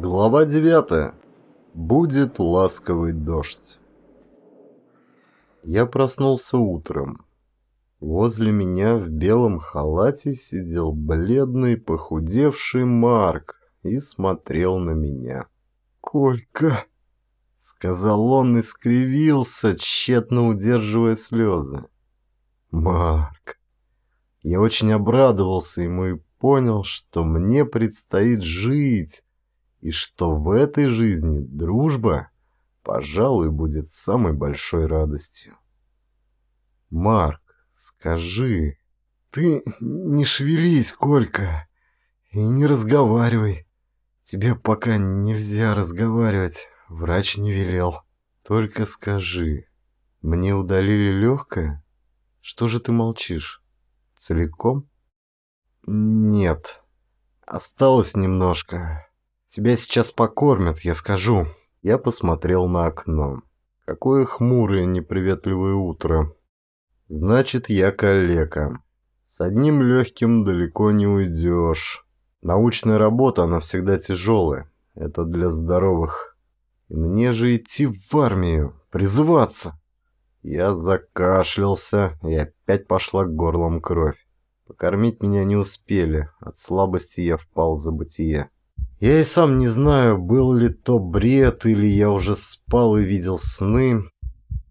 Глава 9. Будет ласковый дождь. Я проснулся утром. Возле меня в белом халате сидел бледный, похудевший Марк и смотрел на меня. «Колька!» — сказал он и скривился, тщетно удерживая слезы. «Марк!» Я очень обрадовался ему и понял, что мне предстоит жить, и что в этой жизни дружба, пожалуй, будет самой большой радостью. Марк, скажи, ты не шевелись, Колька, и не разговаривай. Тебе пока нельзя разговаривать, врач не велел. Только скажи, мне удалили легкое? Что же ты молчишь? Целиком? Нет, осталось немножко. Тебя сейчас покормят, я скажу. Я посмотрел на окно. Какое хмурое, неприветливое утро. Значит, я калека. С одним легким далеко не уйдешь. Научная работа, она всегда тяжелая. Это для здоровых. Мне же идти в армию, призываться. Я закашлялся, и опять пошла к горлам кровь. Покормить меня не успели. От слабости я впал в забытие. Я и сам не знаю, был ли то бред, или я уже спал и видел сны.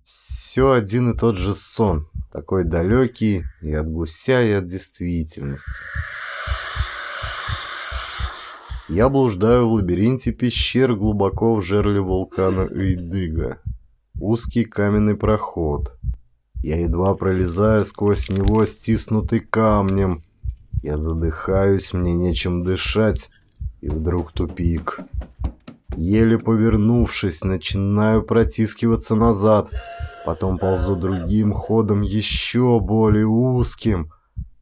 Все один и тот же сон, такой далекий и от гуся, и от действительности. Я блуждаю в лабиринте пещер глубоко в жерле вулкана Эйдыга. Узкий каменный проход. Я едва пролезаю сквозь него, стиснутый камнем. Я задыхаюсь, мне нечем дышать. И вдруг тупик. Еле повернувшись, начинаю протискиваться назад. Потом ползу другим ходом, еще более узким.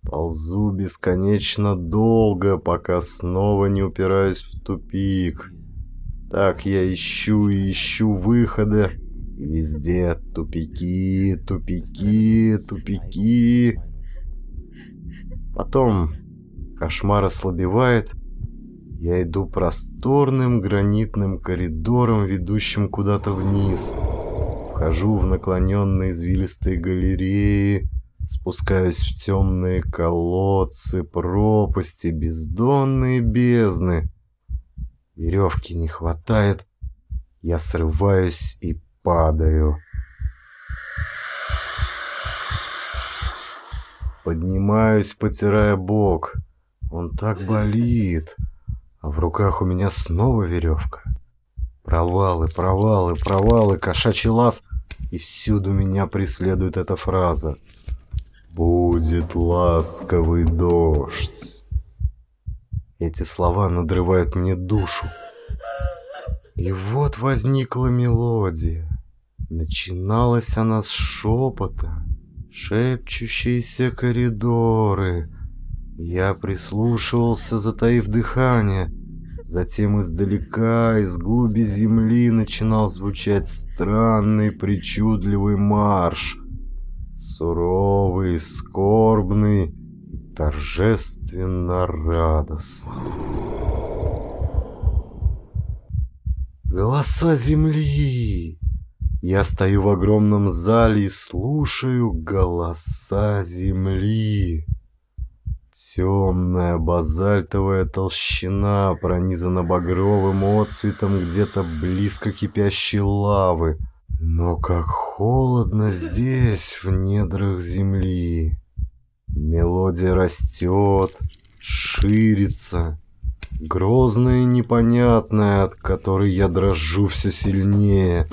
Ползу бесконечно долго, пока снова не упираюсь в тупик. Так я ищу и ищу выхода. Везде тупики, тупики, тупики. Потом кошмар ослабевает, я иду просторным гранитным коридором, ведущим куда-то вниз. Вхожу в наклоненные извилистые галереи, спускаюсь в темные колодцы, пропасти, бездонные бездны. Веревки не хватает, я срываюсь и падаю. Поднимаюсь, потирая бок. Он так болит. В руках у меня снова веревка. Провалы, провалы, провалы, кошачий лаз. И всюду меня преследует эта фраза. «Будет ласковый дождь». Эти слова надрывают мне душу. И вот возникла мелодия. Начиналась она с шепота, шепчущиеся коридоры, я прислушивался, затаив дыхание. Затем издалека, из глуби земли, начинал звучать странный, причудливый марш. Суровый, скорбный и торжественно радостный. Голоса земли! Я стою в огромном зале и слушаю голоса земли. Темная базальтовая толщина пронизана багровым отцветом где-то близко кипящей лавы. Но как холодно здесь, в недрах земли. Мелодия растет, ширится, грозная и непонятная, от которой я дрожу все сильнее.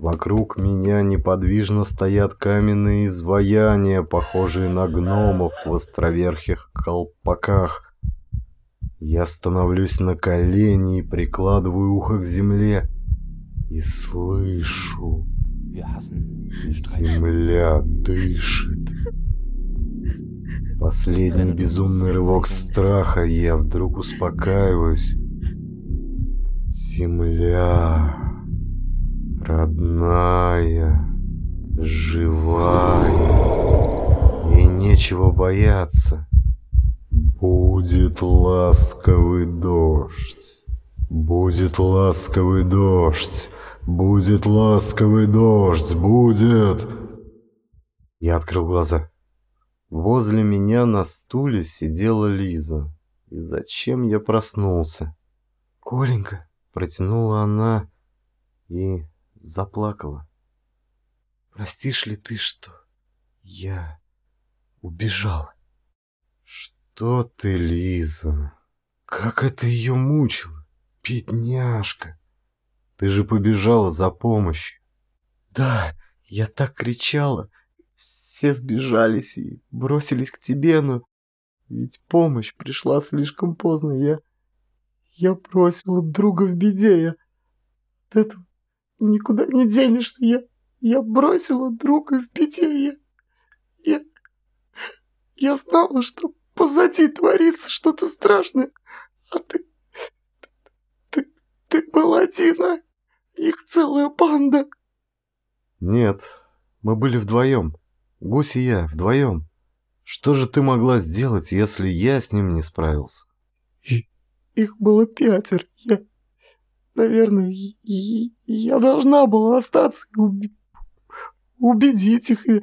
Вокруг меня неподвижно стоят каменные изваяния, похожие на гномов в островерхих колпаках. Я становлюсь на колени и прикладываю ухо к земле и слышу. Земля дышит. Последний безумный рывок страха, я вдруг успокаиваюсь. Земля родная, живая, ей нечего бояться. Будет ласковый дождь. «Будет ласковый дождь! Будет ласковый дождь! Будет!» Я открыл глаза. Возле меня на стуле сидела Лиза. И зачем я проснулся? «Коленька!» — протянула она и заплакала. «Простишь ли ты, что я убежал?» «Что ты, Лиза? Как это ее мучило! Бедняжка! Ты же побежала за помощью!» «Да, я так кричала!» Все сбежались и бросились к тебе, но ведь помощь пришла слишком поздно. Я... Я бросила друга в беде. Я от этого никуда не денешься. Я... Я бросила друга в беде. Я... Я... Я знала, что позади творится что-то страшное. А ты... Ты... Ты был один, а? Их целая банда. Нет, мы были вдвоем. Гусь и я, вдвоем. Что же ты могла сделать, если я с ним не справился? Их было пятеро. Я, наверное, я, должна была остаться и уб, убедить их. И,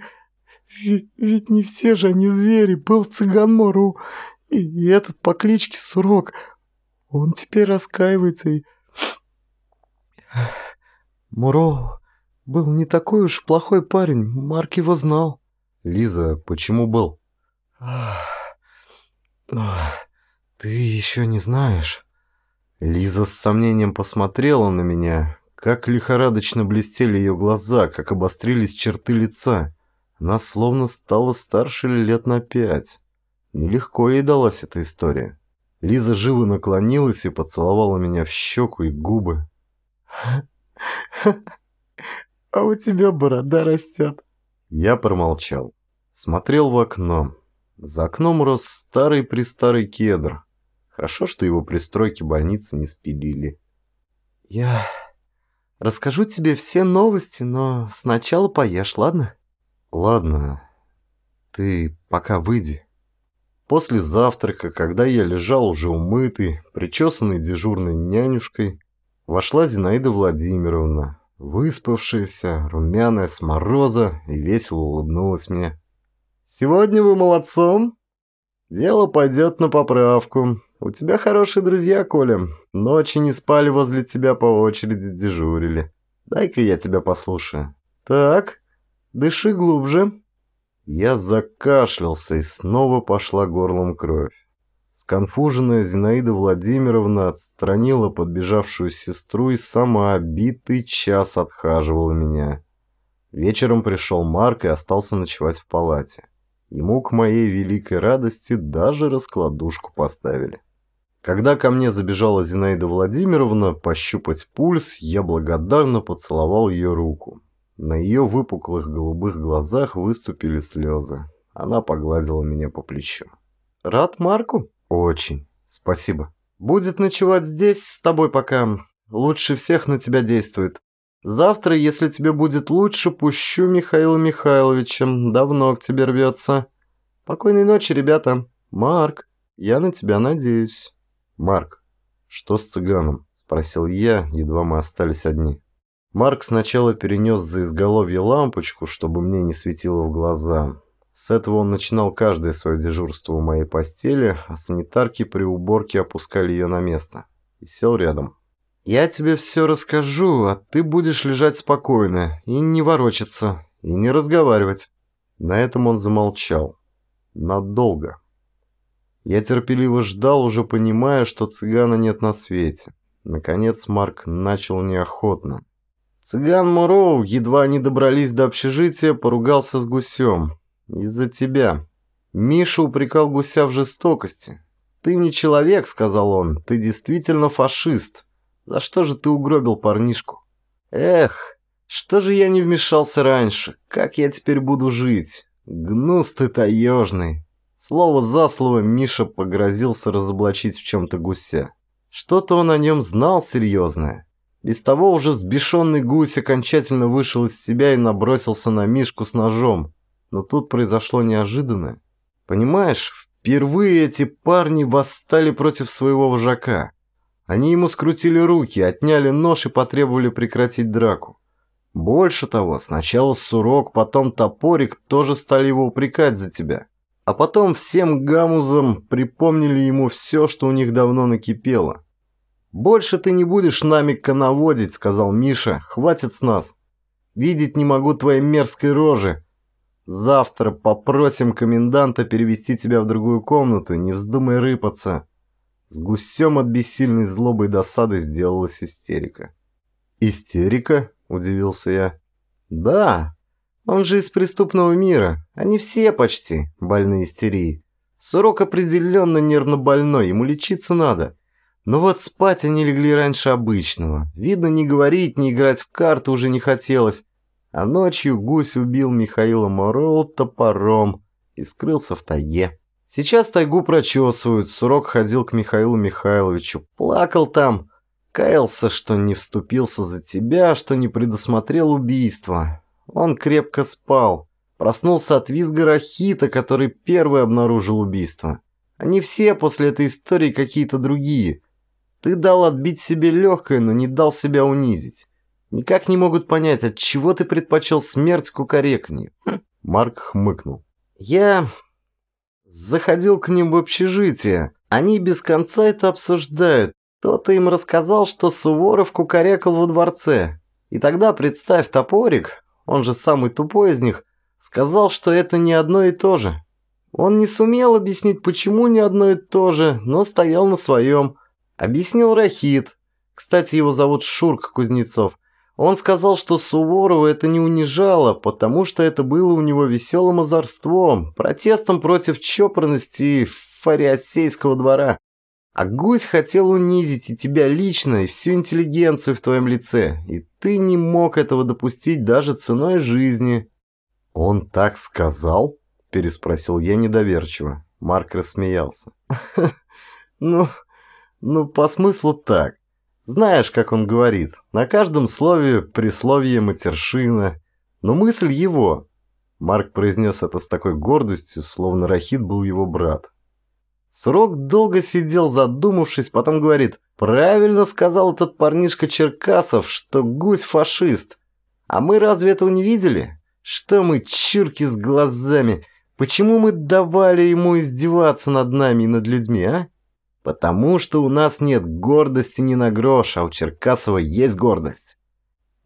ведь не все же они звери. Был цыган Мору и, и этот по кличке Сурок. Он теперь раскаивается и... Муро был не такой уж плохой парень, Марк его знал. Лиза, почему был? Ты еще не знаешь. Лиза с сомнением посмотрела на меня, как лихорадочно блестели ее глаза, как обострились черты лица. Она словно стала старше лет на пять. Нелегко ей далась эта история. Лиза живо наклонилась и поцеловала меня в щеку и губы. «А у тебя борода растет», я промолчал. Смотрел в окно. За окном рос старый-престарый кедр. Хорошо, что его пристройки больницы не спилили. «Я расскажу тебе все новости, но сначала поешь, ладно?» «Ладно. Ты пока выйди». После завтрака, когда я лежал уже умытый, причесанный дежурной нянюшкой, вошла Зинаида Владимировна, выспавшаяся, румяная с мороза, и весело улыбнулась мне. «Сегодня вы молодцом. Дело пойдет на поправку. У тебя хорошие друзья, Коля. Ночи не спали возле тебя по очереди дежурили. Дай-ка я тебя послушаю. Так, дыши глубже». Я закашлялся, и снова пошла горлом кровь. Сконфуженная Зинаида Владимировна отстранила подбежавшую сестру и сама битый час отхаживала меня. Вечером пришел Марк и остался ночевать в палате. Ему к моей великой радости даже раскладушку поставили. Когда ко мне забежала Зинаида Владимировна пощупать пульс, я благодарно поцеловал ее руку. На ее выпуклых голубых глазах выступили слезы. Она погладила меня по плечу. «Рад Марку?» «Очень. Спасибо. Будет ночевать здесь с тобой пока. Лучше всех на тебя действует. Завтра, если тебе будет лучше, пущу Михаила Михайловича. Давно к тебе рвется. Покойной ночи, ребята. Марк, я на тебя надеюсь». «Марк, что с цыганом?» – спросил я, едва мы остались одни. Марк сначала перенес за изголовье лампочку, чтобы мне не светило в глаза. С этого он начинал каждое свое дежурство у моей постели, а санитарки при уборке опускали ее на место. И сел рядом. «Я тебе все расскажу, а ты будешь лежать спокойно и не ворочаться, и не разговаривать». На этом он замолчал. Надолго. Я терпеливо ждал, уже понимая, что цыгана нет на свете. Наконец Марк начал неохотно. Цыган Муроу, едва они добрались до общежития, поругался с гусем. Из-за тебя. Миша упрекал гуся в жестокости. «Ты не человек», — сказал он, — «ты действительно фашист. За что же ты угробил парнишку?» «Эх, что же я не вмешался раньше? Как я теперь буду жить? Гнус ты таежный». Слово за слово Миша погрозился разоблачить в чем-то гуся. Что-то он о нем знал серьезное. Без того уже взбешенный гусь окончательно вышел из себя и набросился на Мишку с ножом. Но тут произошло неожиданное. Понимаешь, впервые эти парни восстали против своего вожака. Они ему скрутили руки, отняли нож и потребовали прекратить драку. Больше того, сначала Сурок, потом Топорик тоже стали его упрекать за тебя. А потом всем гамузам припомнили ему все, что у них давно накипело. «Больше ты не будешь нами коноводить», — сказал Миша. «Хватит с нас. Видеть не могу твоей мерзкой рожи. Завтра попросим коменданта перевести тебя в другую комнату, не вздумай рыпаться». С гусем от бессильной злобы и досады сделалась истерика. «Истерика?» – удивился я. «Да, он же из преступного мира. Они все почти больные истерии. Сурок определенно нервно больной, ему лечиться надо. Но вот спать они легли раньше обычного. Видно, не говорить, не играть в карты уже не хотелось. А ночью гусь убил Михаила Мороу топором и скрылся в тайге. Сейчас тайгу прочесывают. Сурок ходил к Михаилу Михайловичу. Плакал там. Каялся, что не вступился за тебя, что не предусмотрел убийство. Он крепко спал. Проснулся от визга Рахита, который первый обнаружил убийство. Они все после этой истории какие-то другие. Ты дал отбить себе легкое, но не дал себя унизить. Никак не могут понять, от чего ты предпочел смерть кукареканью. Хм. Марк хмыкнул. Я заходил к ним в общежитие. Они без конца это обсуждают. Кто-то им рассказал, что Суворов кукарекал во дворце. И тогда, представь, топорик, он же самый тупой из них, сказал, что это не одно и то же. Он не сумел объяснить, почему не одно и то же, но стоял на своем. Объяснил Рахит. Кстати, его зовут Шурк Кузнецов. Он сказал, что Суворова это не унижало, потому что это было у него веселым озорством, протестом против чопорности фариосейского двора. А гусь хотел унизить и тебя лично, и всю интеллигенцию в твоем лице, и ты не мог этого допустить даже ценой жизни». «Он так сказал?» – переспросил я недоверчиво. Марк рассмеялся. «Ну, ну, по смыслу так. Знаешь, как он говорит, на каждом слове присловие матершина. Но мысль его». Марк произнес это с такой гордостью, словно Рахит был его брат. Срок долго сидел задумавшись, потом говорит, «Правильно сказал этот парнишка Черкасов, что гусь фашист. А мы разве этого не видели? Что мы, чурки с глазами? Почему мы давали ему издеваться над нами и над людьми, а? Потому что у нас нет гордости ни на грош, а у Черкасова есть гордость».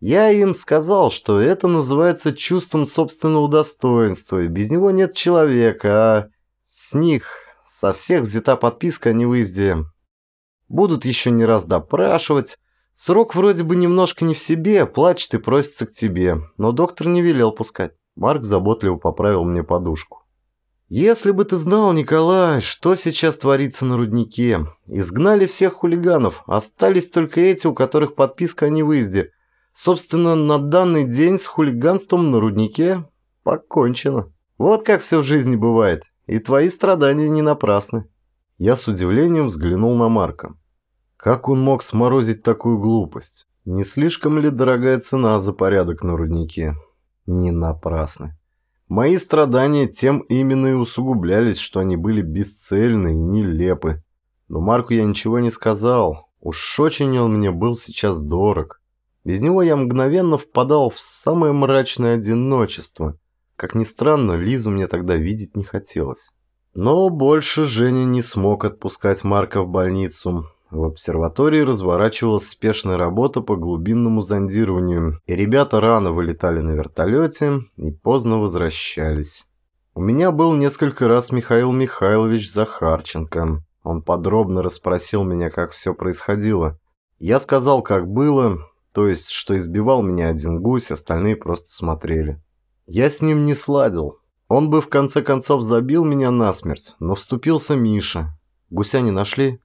Я им сказал, что это называется чувством собственного достоинства, и без него нет человека, а с них со всех взята подписка о невыезде. Будут еще не раз допрашивать. Срок вроде бы немножко не в себе, плачет и просится к тебе. Но доктор не велел пускать. Марк заботливо поправил мне подушку. «Если бы ты знал, Николай, что сейчас творится на руднике. Изгнали всех хулиганов, остались только эти, у которых подписка о невыезде. Собственно, на данный день с хулиганством на руднике покончено. Вот как все в жизни бывает. И твои страдания не напрасны». Я с удивлением взглянул на Марка. Как он мог сморозить такую глупость? Не слишком ли дорогая цена за порядок на руднике? Не напрасны. Мои страдания тем именно и усугублялись, что они были бесцельны и нелепы. Но Марку я ничего не сказал. Уж очень он мне был сейчас дорог. Без него я мгновенно впадал в самое мрачное одиночество – как ни странно, Лизу мне тогда видеть не хотелось. Но больше Женя не смог отпускать Марка в больницу. В обсерватории разворачивалась спешная работа по глубинному зондированию, и ребята рано вылетали на вертолете и поздно возвращались. У меня был несколько раз Михаил Михайлович Захарченко. Он подробно расспросил меня, как все происходило. Я сказал, как было, то есть, что избивал меня один гусь, остальные просто смотрели. Я с ним не сладил. Он бы в конце концов забил меня насмерть, но вступился Миша. Гуся не нашли?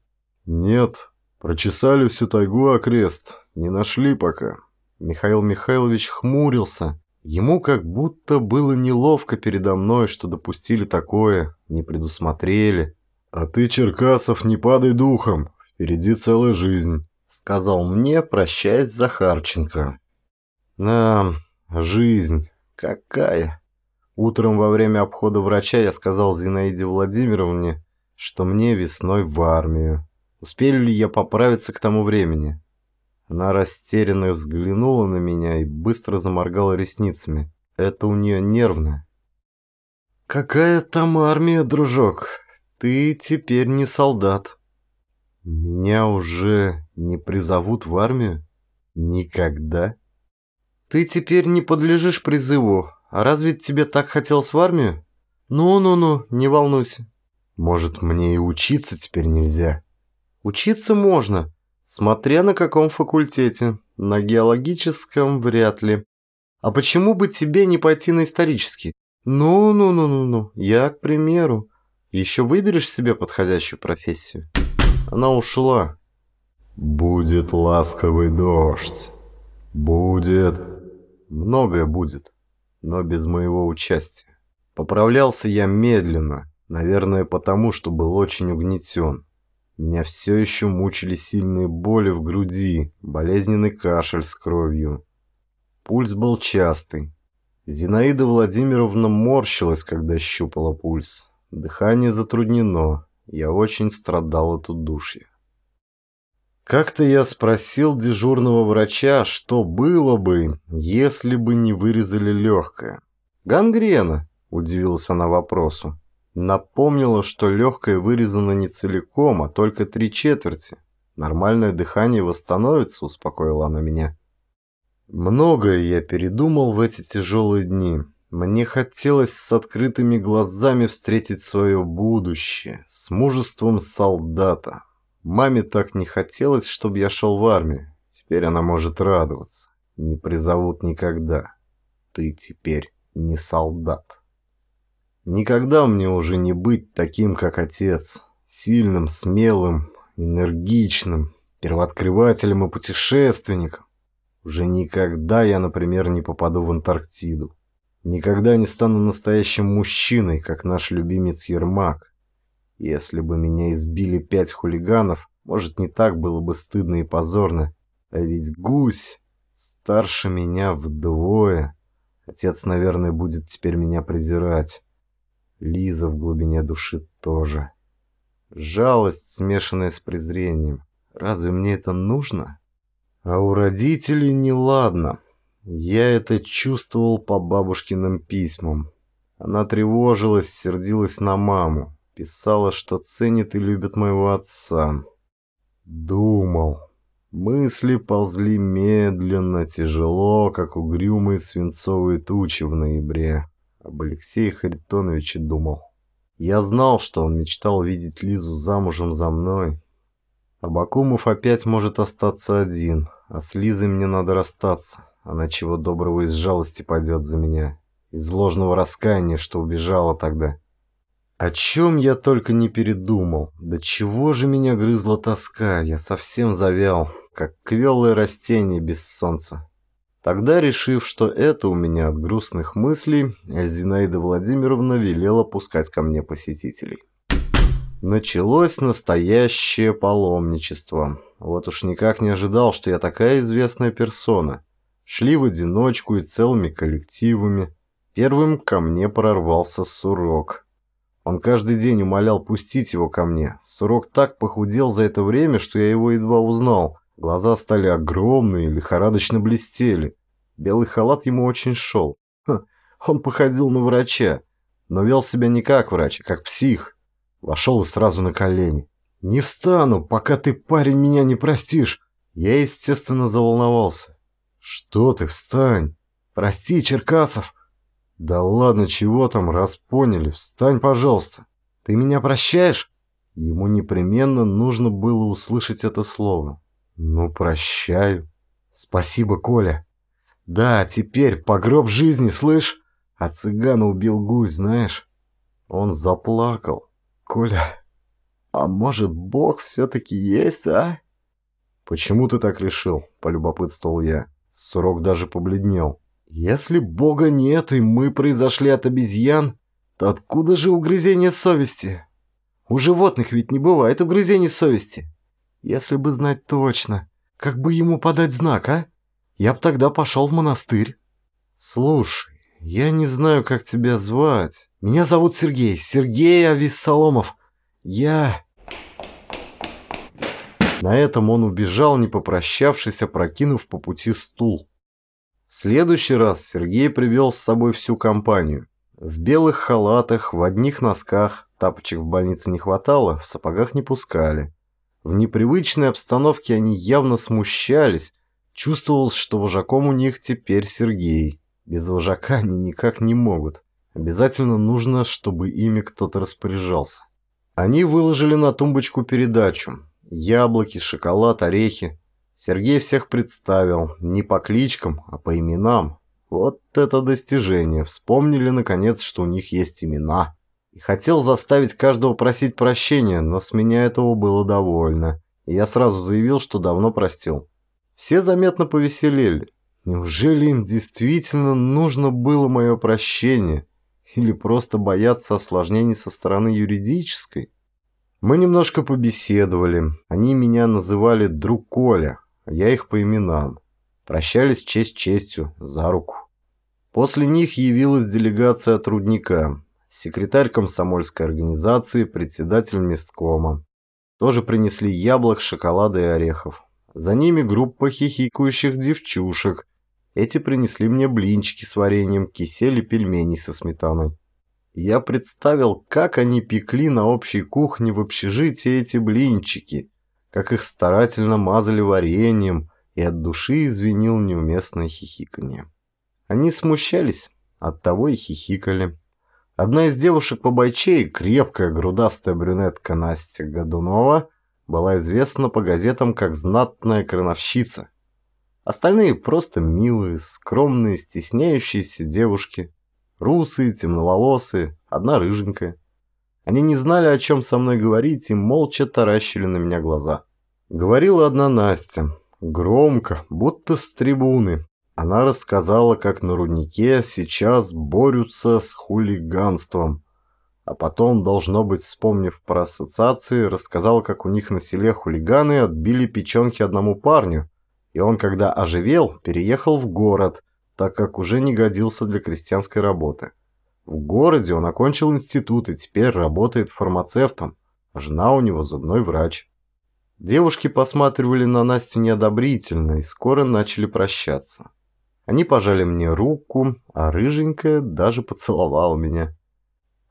Нет. Прочесали всю тайгу окрест. Не нашли пока. Михаил Михайлович хмурился. Ему как будто было неловко передо мной, что допустили такое, не предусмотрели. «А ты, Черкасов, не падай духом, впереди целая жизнь», — сказал мне, прощаясь с Захарченко. «Да, жизнь. Какая? Утром во время обхода врача я сказал Зинаиде Владимировне, что мне весной в армию. Успею ли я поправиться к тому времени? Она растерянно взглянула на меня и быстро заморгала ресницами. Это у нее нервное. «Какая там армия, дружок? Ты теперь не солдат». «Меня уже не призовут в армию? Никогда?» «Ты теперь не подлежишь призыву. А разве тебе так хотелось в армию?» «Ну-ну-ну, не волнуйся». «Может, мне и учиться теперь нельзя?» «Учиться можно, смотря на каком факультете. На геологическом вряд ли. А почему бы тебе не пойти на исторический? Ну-ну-ну-ну-ну, я, к примеру. Еще выберешь себе подходящую профессию?» Она ушла. «Будет ласковый дождь. Будет...» «Многое будет, но без моего участия. Поправлялся я медленно, наверное, потому, что был очень угнетен. Меня все еще мучили сильные боли в груди, болезненный кашель с кровью. Пульс был частый. Зинаида Владимировна морщилась, когда щупала пульс. Дыхание затруднено. Я очень страдал от удушья. Как-то я спросил дежурного врача, что было бы, если бы не вырезали легкое. «Гангрена», — удивилась она вопросу. Напомнила, что легкое вырезано не целиком, а только три четверти. Нормальное дыхание восстановится, успокоила она меня. Многое я передумал в эти тяжелые дни. Мне хотелось с открытыми глазами встретить свое будущее, с мужеством солдата. Маме так не хотелось, чтобы я шел в армию. Теперь она может радоваться. Не призовут никогда. Ты теперь не солдат. Никогда мне уже не быть таким, как отец. Сильным, смелым, энергичным, первооткрывателем и путешественником. Уже никогда я, например, не попаду в Антарктиду. Никогда не стану настоящим мужчиной, как наш любимец Ермак. Если бы меня избили пять хулиганов, может, не так было бы стыдно и позорно. А ведь гусь старше меня вдвое. Отец, наверное, будет теперь меня презирать. Лиза в глубине души тоже. Жалость, смешанная с презрением. Разве мне это нужно? А у родителей неладно. Я это чувствовал по бабушкиным письмам. Она тревожилась, сердилась на маму. Писала, что ценит и любит моего отца. Думал. Мысли ползли медленно, тяжело, как угрюмые свинцовые тучи в ноябре. Об Алексее Харитоновиче думал. Я знал, что он мечтал видеть Лизу замужем за мной. Абакумов опять может остаться один, а с Лизой мне надо расстаться. Она чего доброго из жалости пойдет за меня. Из ложного раскаяния, что убежала тогда. О чем я только не передумал. Да чего же меня грызла тоска. Я совсем завял, как квелое растение без солнца. Тогда, решив, что это у меня от грустных мыслей, Зинаида Владимировна велела пускать ко мне посетителей. Началось настоящее паломничество. Вот уж никак не ожидал, что я такая известная персона. Шли в одиночку и целыми коллективами. Первым ко мне прорвался Сурок. Он каждый день умолял пустить его ко мне. Сурок так похудел за это время, что я его едва узнал. Глаза стали огромные, лихорадочно блестели. Белый халат ему очень шел. Ха, он походил на врача, но вел себя не как врач, а как псих. Вошел и сразу на колени. «Не встану, пока ты, парень, меня не простишь!» Я, естественно, заволновался. «Что ты, встань! Прости, Черкасов!» «Да ладно, чего там, раз поняли, встань, пожалуйста! Ты меня прощаешь?» Ему непременно нужно было услышать это слово. «Ну, прощаю. Спасибо, Коля. Да, теперь погроб жизни, слышь? А цыгана убил гусь, знаешь?» Он заплакал. «Коля, а может, Бог все-таки есть, а?» «Почему ты так решил?» – полюбопытствовал я. Сурок даже побледнел. «Если Бога нет, и мы произошли от обезьян, то откуда же угрызение совести? У животных ведь не бывает угрызений совести. Если бы знать точно, как бы ему подать знак, а? Я б тогда пошел в монастырь». «Слушай, я не знаю, как тебя звать. Меня зовут Сергей, Сергей Ависсаломов. Я...» На этом он убежал, не попрощавшись, опрокинув по пути стул. В следующий раз Сергей привел с собой всю компанию. В белых халатах, в одних носках, тапочек в больнице не хватало, в сапогах не пускали. В непривычной обстановке они явно смущались, чувствовалось, что вожаком у них теперь Сергей. Без вожака они никак не могут. Обязательно нужно, чтобы ими кто-то распоряжался. Они выложили на тумбочку передачу. Яблоки, шоколад, орехи. Сергей всех представил, не по кличкам, а по именам. Вот это достижение. Вспомнили, наконец, что у них есть имена. И хотел заставить каждого просить прощения, но с меня этого было довольно. И я сразу заявил, что давно простил. Все заметно повеселели. Неужели им действительно нужно было мое прощение? Или просто боятся осложнений со стороны юридической? Мы немножко побеседовали. Они меня называли «друг Коля», я их по именам. Прощались честь честью, за руку. После них явилась делегация от Рудника, секретарь комсомольской организации, председатель месткома. Тоже принесли яблок, шоколада и орехов. За ними группа хихикающих девчушек, эти принесли мне блинчики с вареньем, кисель и пельмени со сметаной. Я представил, как они пекли на общей кухне в общежитии эти блинчики, как их старательно мазали вареньем, и от души извинил неуместное хихиканье. Они смущались, оттого и хихикали. Одна из девушек по бойчей, крепкая грудастая брюнетка Настя Годунова, была известна по газетам как знатная крановщица, Остальные просто милые, скромные, стесняющиеся девушки. Русые, темноволосые, одна рыженькая. Они не знали, о чем со мной говорить, и молча таращили на меня глаза. Говорила одна Настя. Громко, будто с трибуны. Она рассказала, как на руднике сейчас борются с хулиганством. А потом, должно быть, вспомнив про ассоциации, рассказала, как у них на селе хулиганы отбили печенки одному парню, и он, когда оживел, переехал в город, так как уже не годился для крестьянской работы. В городе он окончил институт и теперь работает фармацевтом, жена у него зубной врач. Девушки посматривали на Настю неодобрительно и скоро начали прощаться. Они пожали мне руку, а рыженькая даже поцеловала меня.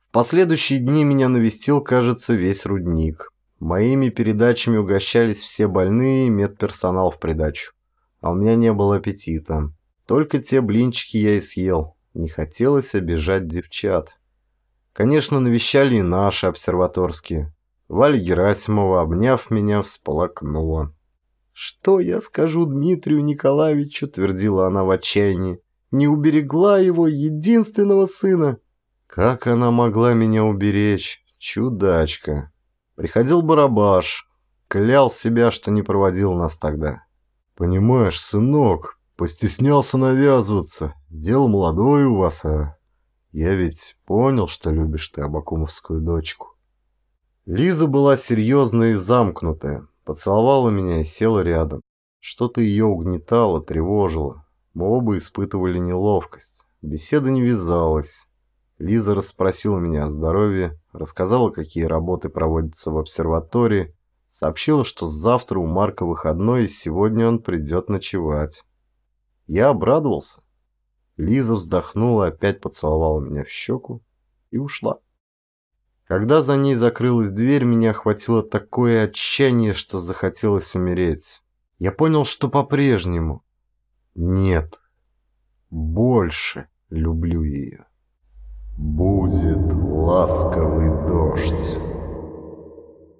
В последующие дни меня навестил, кажется, весь рудник. Моими передачами угощались все больные и медперсонал в придачу. А у меня не было аппетита. Только те блинчики я и съел. Не хотелось обижать девчат. Конечно, навещали и наши обсерваторские. Валя Герасимова, обняв меня, всполокнула. «Что я скажу Дмитрию Николаевичу?» – твердила она в отчаянии. «Не уберегла его единственного сына!» Как она могла меня уберечь? Чудачка. Приходил Барабаш, клял себя, что не проводил нас тогда. Понимаешь, сынок, постеснялся навязываться. Дело молодое у вас, а... Я ведь понял, что любишь ты Абакумовскую дочку. Лиза была серьезная и замкнутая. Поцеловала меня и села рядом. Что-то ее угнетало, тревожило. Мы оба испытывали неловкость. Беседа не вязалась. Лиза расспросила меня о здоровье, рассказала, какие работы проводятся в обсерватории, сообщила, что завтра у Марка выходной и сегодня он придет ночевать. Я обрадовался. Лиза вздохнула, опять поцеловала меня в щеку и ушла. Когда за ней закрылась дверь, меня охватило такое отчаяние, что захотелось умереть. Я понял, что по-прежнему. Нет, больше люблю ее. Будет ласковый дождь.